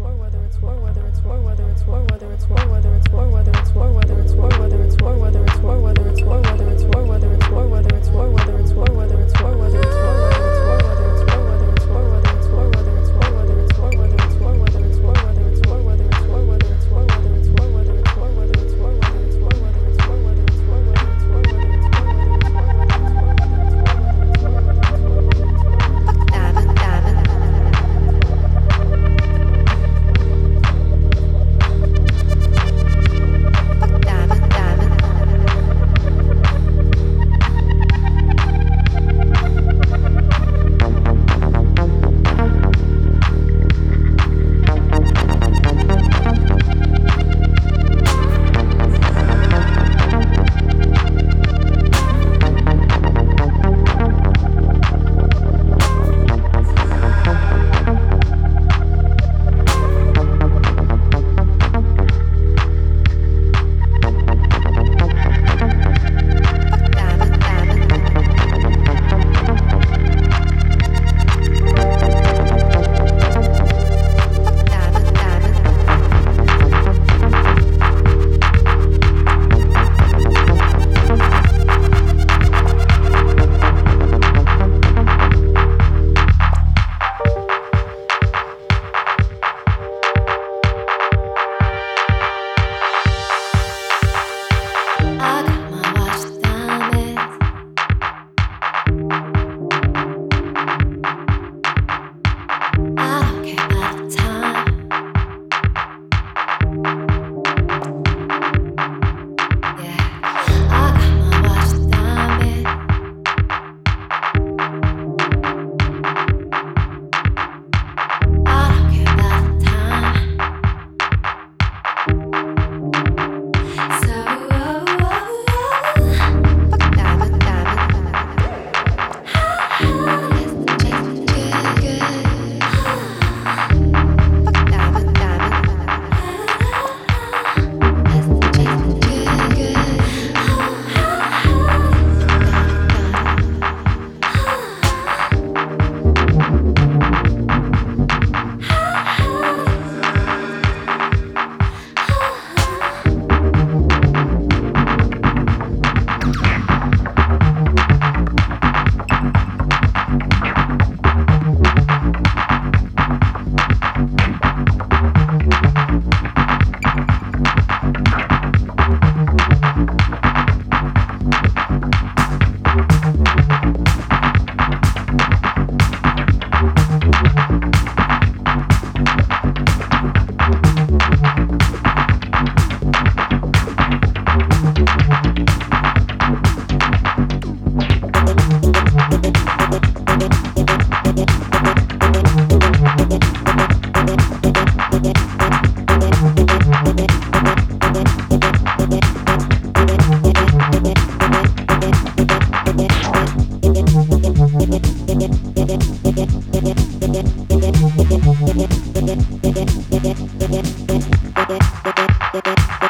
war, whether it's war, whether it's war, whether it's war, whether it's ハ